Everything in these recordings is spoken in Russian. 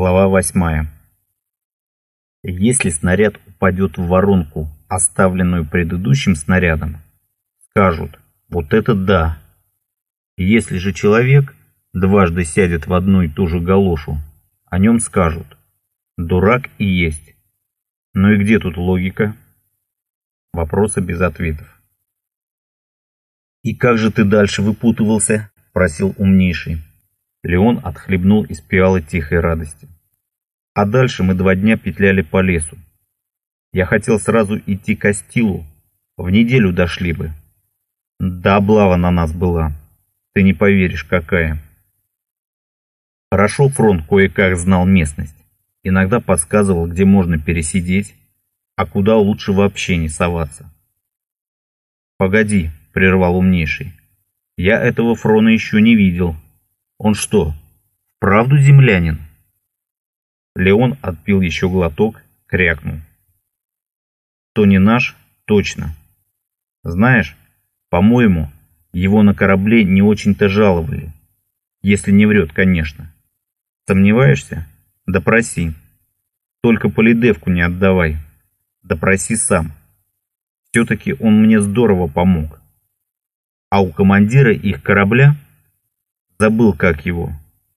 Глава восьмая. Если снаряд упадет в воронку, оставленную предыдущим снарядом, скажут «вот это да». Если же человек дважды сядет в одну и ту же галошу, о нем скажут «дурак и есть». Ну и где тут логика? Вопросы без ответов. «И как же ты дальше выпутывался?» – просил умнейший. Леон отхлебнул из пиалы тихой радости. А дальше мы два дня петляли по лесу. Я хотел сразу идти к Астилу, в неделю дошли бы. Да облава на нас была, ты не поверишь, какая. Хорошо фронт кое-как знал местность, иногда подсказывал, где можно пересидеть, а куда лучше вообще не соваться. «Погоди», — прервал умнейший, — «я этого Фрона еще не видел». Он что, правду землянин? Леон отпил еще глоток, крякнул. То не наш, точно. Знаешь, по-моему, его на корабле не очень-то жаловали. Если не врет, конечно. Сомневаешься? Допроси. Только полидевку не отдавай. Допроси сам. Все-таки он мне здорово помог. А у командира их корабля Забыл, как его.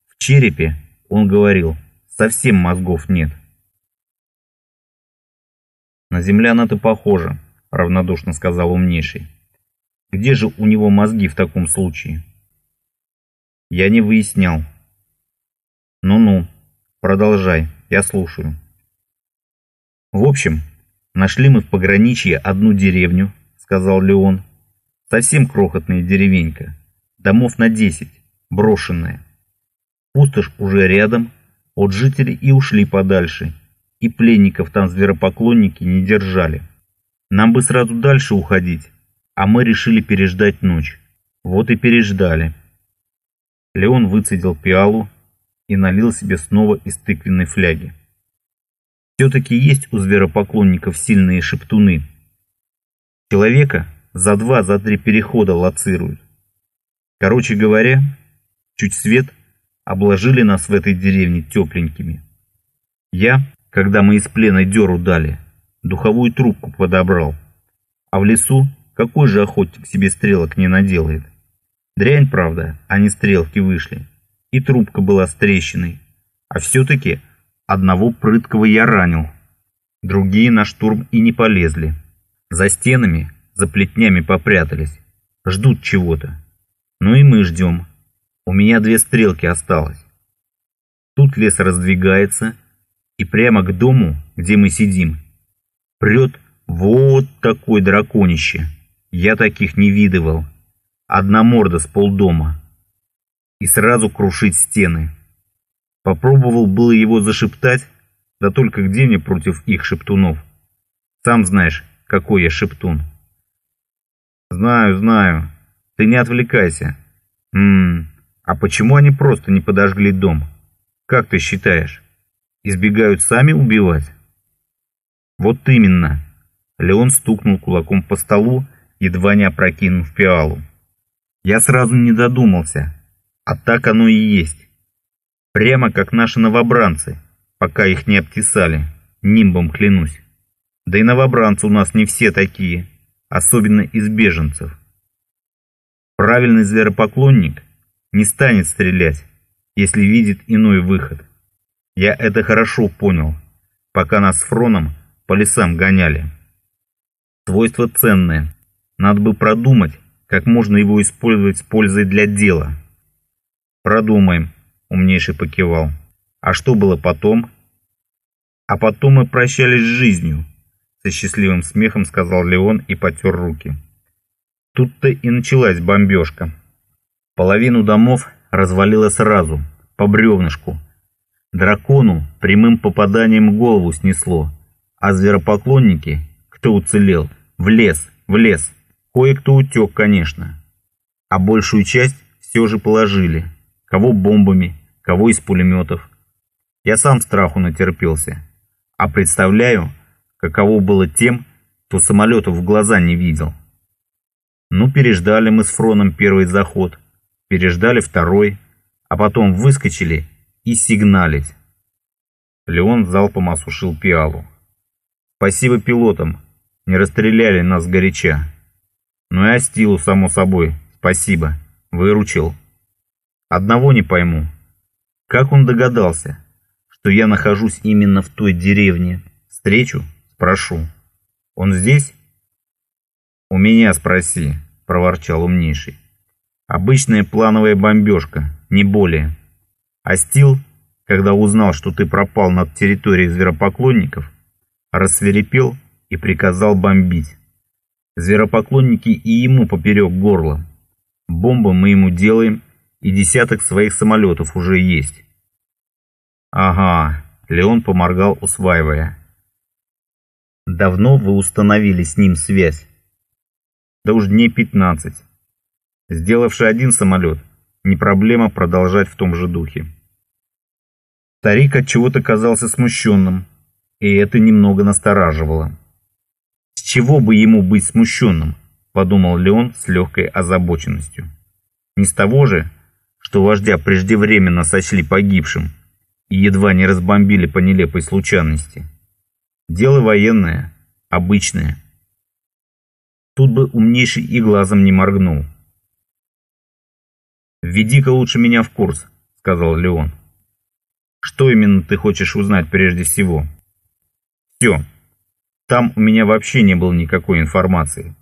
В черепе, он говорил, совсем мозгов нет. На земляна-то похоже, равнодушно сказал умнейший. Где же у него мозги в таком случае? Я не выяснял. Ну-ну, продолжай, я слушаю. В общем, нашли мы в пограничье одну деревню, сказал Леон. Совсем крохотная деревенька, домов на десять брошенная. Пустошь уже рядом, от жителей и ушли подальше, и пленников там зверопоклонники не держали. Нам бы сразу дальше уходить, а мы решили переждать ночь. Вот и переждали. Леон выцедил пиалу и налил себе снова из тыквенной фляги. Все-таки есть у зверопоклонников сильные шептуны. Человека за два, за три перехода лоцируют. Короче говоря, чуть свет, обложили нас в этой деревне тепленькими. Я, когда мы из плена деру дали, духовую трубку подобрал. А в лесу какой же охотник себе стрелок не наделает? Дрянь, правда, а не стрелки вышли. И трубка была с трещиной. А все-таки одного прыткого я ранил. Другие на штурм и не полезли. За стенами, за плетнями попрятались. Ждут чего-то. Ну и мы ждем. У меня две стрелки осталось. Тут лес раздвигается, и прямо к дому, где мы сидим, прет вот такой драконище. Я таких не видывал. Одна морда с полдома. И сразу крушить стены. Попробовал было его зашептать, да только где мне против их шептунов? Сам знаешь, какой я шептун. Знаю, знаю. Ты не отвлекайся. Ммм, а почему они просто не подожгли дом? Как ты считаешь? Избегают сами убивать? Вот именно. Леон стукнул кулаком по столу, едва не опрокинув пиалу. Я сразу не додумался. А так оно и есть. Прямо как наши новобранцы, пока их не обтесали. Нимбом клянусь. Да и новобранцы у нас не все такие, особенно из беженцев. Правильный зверопоклонник не станет стрелять, если видит иной выход. Я это хорошо понял, пока нас с Фроном по лесам гоняли. Свойство ценное. Надо бы продумать, как можно его использовать с пользой для дела. Продумаем, умнейший покивал. А что было потом? А потом мы прощались с жизнью, со счастливым смехом сказал Леон и потер руки. Тут-то и началась бомбежка. Половину домов развалило сразу, по бревнышку. Дракону прямым попаданием голову снесло, а зверопоклонники, кто уцелел, в лес, в лес. Кое-кто утек, конечно. А большую часть все же положили. Кого бомбами, кого из пулеметов. Я сам страху натерпелся. А представляю, каково было тем, кто самолетов в глаза не видел. Ну, переждали мы с Фроном первый заход переждали второй, а потом выскочили и сигналить. Леон залпом осушил пиалу. Спасибо пилотам, не расстреляли нас горяча. Ну и Астилу, само собой, спасибо, выручил. Одного не пойму. Как он догадался, что я нахожусь именно в той деревне? Встречу? Спрошу. Он здесь? У меня спроси, проворчал умнейший. Обычная плановая бомбежка, не более. Астил, когда узнал, что ты пропал над территорией зверопоклонников, рассверепел и приказал бомбить. Зверопоклонники и ему поперек горла. Бомбы мы ему делаем, и десяток своих самолетов уже есть. Ага, Леон поморгал, усваивая. Давно вы установили с ним связь? Да уж дней пятнадцать. Сделавший один самолет, не проблема продолжать в том же духе. Старик от чего-то казался смущенным, и это немного настораживало. С чего бы ему быть смущенным, подумал Леон с легкой озабоченностью. Не с того же, что вождя преждевременно сочли погибшим и едва не разбомбили по нелепой случайности. Дело военное, обычное. Тут бы умнейший и глазом не моргнул. «Введи-ка лучше меня в курс», — сказал Леон. «Что именно ты хочешь узнать прежде всего?» «Все. Там у меня вообще не было никакой информации.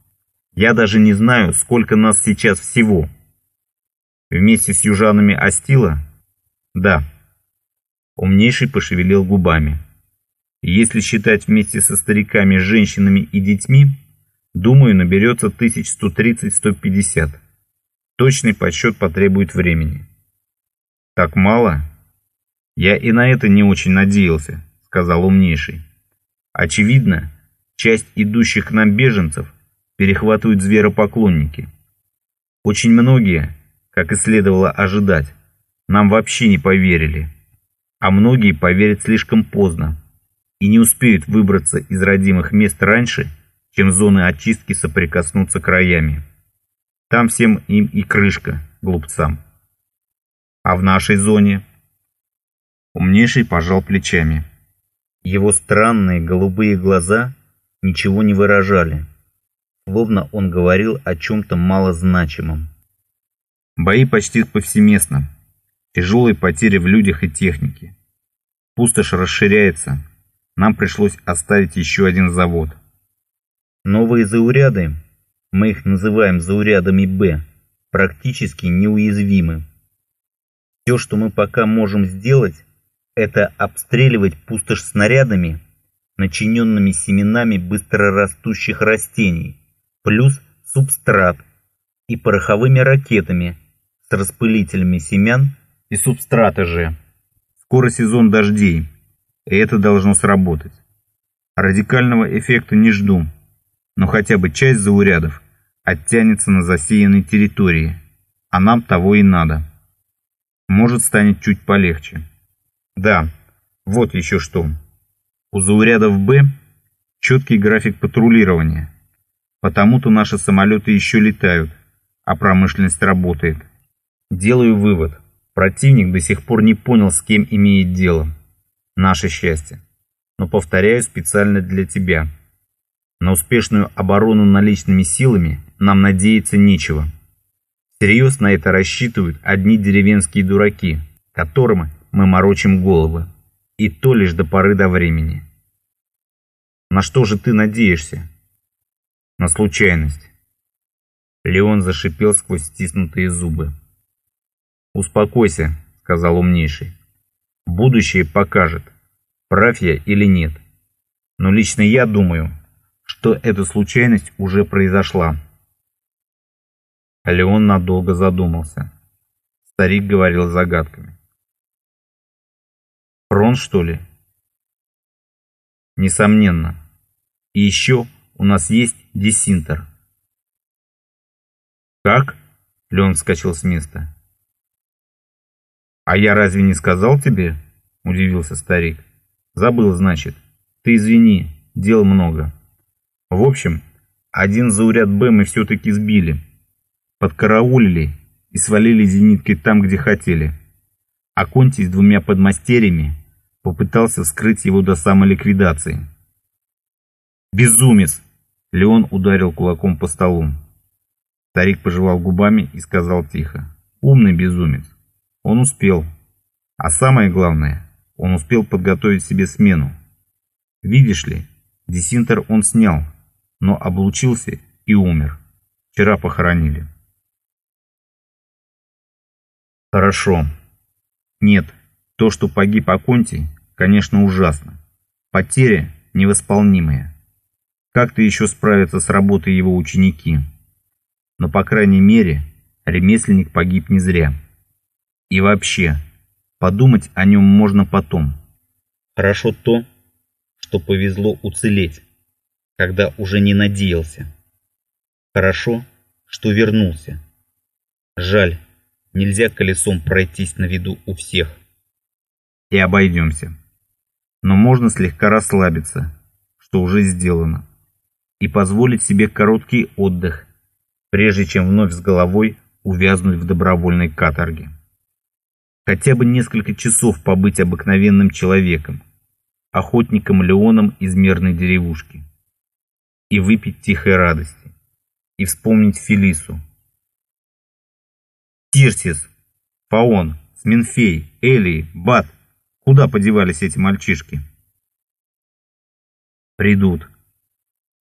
Я даже не знаю, сколько нас сейчас всего. Вместе с южанами Астила? Да». Умнейший пошевелил губами. «Если считать вместе со стариками, женщинами и детьми, думаю, наберется 1130-150. Точный подсчет потребует времени. Так мало? Я и на это не очень надеялся, сказал умнейший. Очевидно, часть идущих к нам беженцев перехватывают зверопоклонники. Очень многие, как и следовало ожидать, нам вообще не поверили. А многие поверят слишком поздно и не успеют выбраться из родимых мест раньше, чем зоны очистки соприкоснутся краями. Там всем им и крышка, глупцам. А в нашей зоне? Умнейший пожал плечами. Его странные голубые глаза ничего не выражали, словно он говорил о чем-то малозначимом. Бои почти повсеместно. Тяжелые потери в людях и технике. Пустошь расширяется. Нам пришлось оставить еще один завод. Новые зауряды мы их называем заурядами Б, практически неуязвимы. Все, что мы пока можем сделать, это обстреливать пустошь снарядами, начиненными семенами быстрорастущих растений, плюс субстрат и пороховыми ракетами с распылителями семян и субстрата же. Скоро сезон дождей, и это должно сработать. Радикального эффекта не жду но хотя бы часть заурядов оттянется на засеянной территории, а нам того и надо. Может станет чуть полегче. Да, вот еще что. У заурядов «Б» четкий график патрулирования. Потому-то наши самолеты еще летают, а промышленность работает. Делаю вывод. Противник до сих пор не понял, с кем имеет дело. Наше счастье. Но повторяю специально для тебя – на успешную оборону наличными силами нам надеяться нечего. Всерьез на это рассчитывают одни деревенские дураки, которым мы морочим головы. И то лишь до поры до времени. На что же ты надеешься? На случайность. Леон зашипел сквозь стиснутые зубы. «Успокойся», — сказал умнейший. «Будущее покажет, прав я или нет. Но лично я думаю, что эта случайность уже произошла. Леон надолго задумался. Старик говорил загадками. Фронт, что ли? Несомненно. И еще у нас есть десинтер. Как? Леон вскочил с места. А я разве не сказал тебе? Удивился старик. Забыл, значит. Ты извини, дел много. В общем, один зауряд Б мы все-таки сбили, подкараулили и свалили зениткой там, где хотели. А Конти с двумя подмастерьями попытался вскрыть его до самоликвидации. «Безумец!» Леон ударил кулаком по столу. Старик пожевал губами и сказал тихо. «Умный безумец. Он успел. А самое главное, он успел подготовить себе смену. Видишь ли, десинтер он снял, но облучился и умер. Вчера похоронили». «Хорошо. Нет, то, что погиб Аконти, конечно, ужасно. Потеря невосполнимая. Как-то еще справятся с работой его ученики. Но, по крайней мере, ремесленник погиб не зря. И вообще, подумать о нем можно потом. Хорошо то, что повезло уцелеть, когда уже не надеялся. Хорошо, что вернулся. Жаль, нельзя колесом пройтись на виду у всех и обойдемся. Но можно слегка расслабиться, что уже сделано, и позволить себе короткий отдых, прежде чем вновь с головой увязнуть в добровольной каторге. Хотя бы несколько часов побыть обыкновенным человеком, охотником Леоном из мирной деревушки, и выпить тихой радости, и вспомнить Фелису. Тирсис, Фаон, Сменфей, Элии, Бат — Куда подевались эти мальчишки? Придут.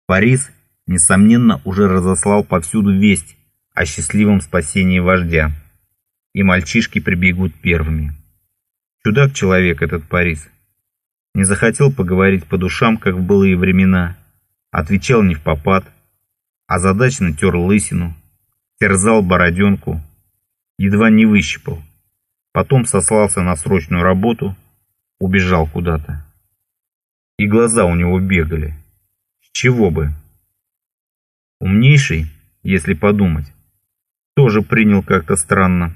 Парис, несомненно, уже разослал повсюду весть о счастливом спасении вождя. И мальчишки прибегут первыми. Чудак человек этот Парис. Не захотел поговорить по душам, как в былые времена. Отвечал не в попад. Озадаченно тер лысину. Терзал бороденку. Едва не выщипал. Потом сослался на срочную работу – убежал куда-то. И глаза у него бегали. С чего бы? Умнейший, если подумать, тоже принял как-то странно.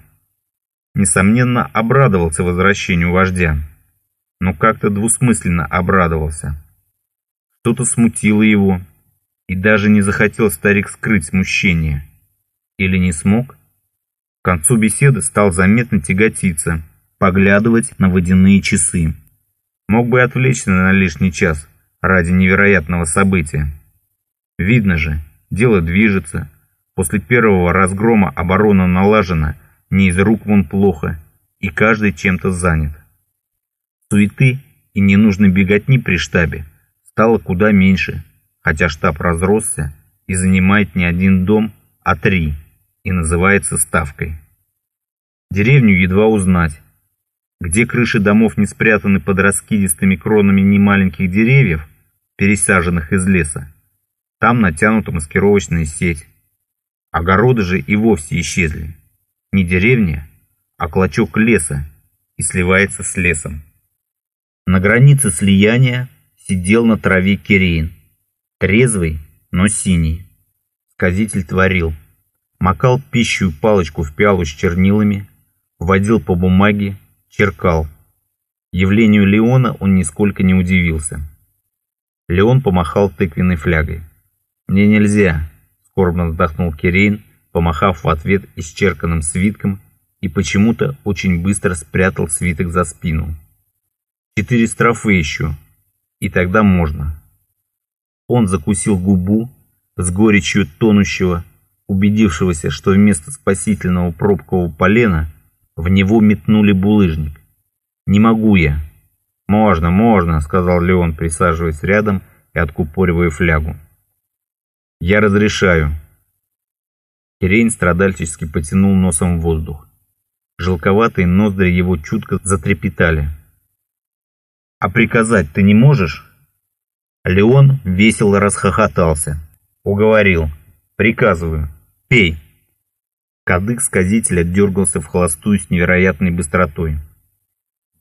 Несомненно, обрадовался возвращению вождя, но как-то двусмысленно обрадовался. Что-то смутило его, и даже не захотел старик скрыть смущение. Или не смог? К концу беседы стал заметно тяготиться – поглядывать на водяные часы. Мог бы отвлечься на лишний час ради невероятного события. Видно же, дело движется. После первого разгрома оборона налажена, не из рук вон плохо, и каждый чем-то занят. Суеты и ненужной беготни при штабе стало куда меньше, хотя штаб разросся и занимает не один дом, а три, и называется Ставкой. Деревню едва узнать, где крыши домов не спрятаны под раскидистыми кронами немаленьких деревьев, пересаженных из леса, там натянута маскировочная сеть. Огороды же и вовсе исчезли. Не деревня, а клочок леса и сливается с лесом. На границе слияния сидел на траве Кирейн, трезвый, но синий. Сказитель творил. Макал пищу палочку в пиалу с чернилами, водил по бумаге, черкал. Явлению Леона он нисколько не удивился. Леон помахал тыквенной флягой. «Мне нельзя», — скорбно вздохнул Кирейн, помахав в ответ исчерканным свитком и почему-то очень быстро спрятал свиток за спину. «Четыре строфы еще, и тогда можно». Он закусил губу с горечью тонущего, убедившегося, что вместо спасительного пробкового полена в него метнули булыжник. «Не могу я». «Можно, можно», — сказал Леон, присаживаясь рядом и откупоривая флягу. «Я разрешаю». Кирейн страдальчески потянул носом в воздух. Желковатые ноздри его чутко затрепетали. «А приказать ты не можешь?» Леон весело расхохотался. Уговорил. «Приказываю. Пей». Кадык сказителя дергался в холостую с невероятной быстротой.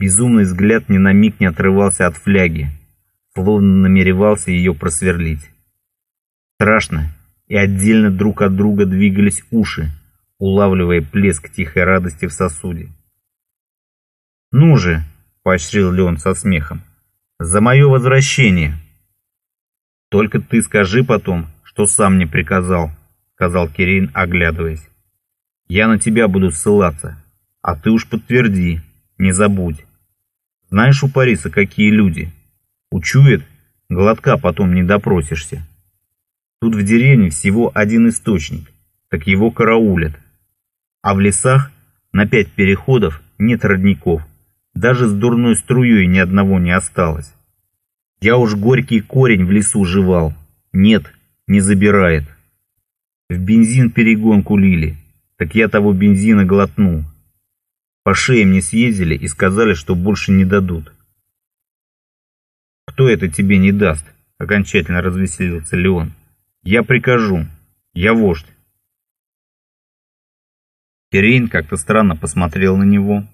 Безумный взгляд ни на миг не отрывался от фляги, словно намеревался ее просверлить. Страшно, и отдельно друг от друга двигались уши, улавливая плеск тихой радости в сосуде. «Ну же!» — поощрил Леон со смехом. «За мое возвращение!» «Только ты скажи потом, что сам мне приказал», — сказал Кирейн, оглядываясь. Я на тебя буду ссылаться, а ты уж подтверди, не забудь. Знаешь у Париса какие люди? Учует, глотка потом не допросишься. Тут в деревне всего один источник, так его караулят. А в лесах на пять переходов нет родников. Даже с дурной струей ни одного не осталось. Я уж горький корень в лесу жевал. Нет, не забирает. В бензин перегонку лили, так я того бензина глотнул. По шее мне съездили и сказали, что больше не дадут. «Кто это тебе не даст?» — окончательно развеселился Леон. «Я прикажу. Я вождь». Кирейн как-то странно посмотрел на него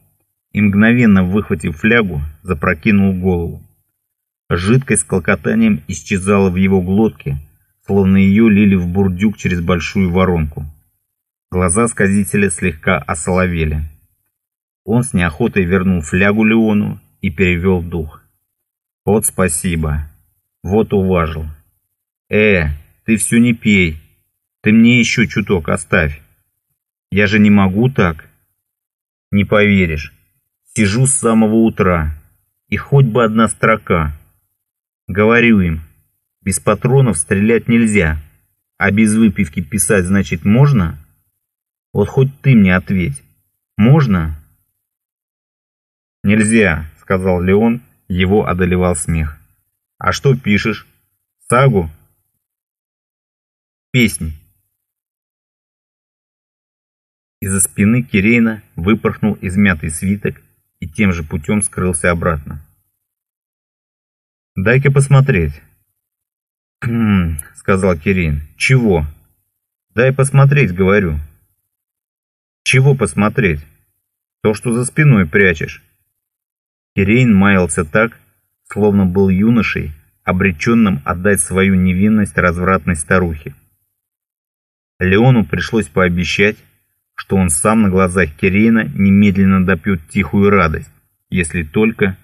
и, мгновенно выхватив флягу, запрокинул голову. Жидкость с колкотанием исчезала в его глотке, словно ее лили в бурдюк через большую воронку. Глаза сказителя слегка осоловели. Он с неохотой вернул флягу Леону и перевел дух. «Вот спасибо. Вот уважил. Э, ты все не пей. Ты мне еще чуток оставь. Я же не могу так. Не поверишь. Сижу с самого утра. И хоть бы одна строка. Говорю им, без патронов стрелять нельзя. А без выпивки писать, значит, можно? Вот хоть ты мне ответь. Можно? Нельзя, сказал Леон, его одолевал смех. А что пишешь? Сагу? Песни. Из-за спины Кирейна выпорхнул измятый свиток и тем же путем скрылся обратно. «Дай-ка посмотреть». «Хм», — сказал Кирейн. «Чего?» «Дай посмотреть, говорю». «Чего посмотреть?» «То, что за спиной прячешь». Кирейн маялся так, словно был юношей, обреченным отдать свою невинность развратной старухе. Леону пришлось пообещать, что он сам на глазах Кирейна немедленно допьет тихую радость, если только